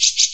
shh, shh, shh.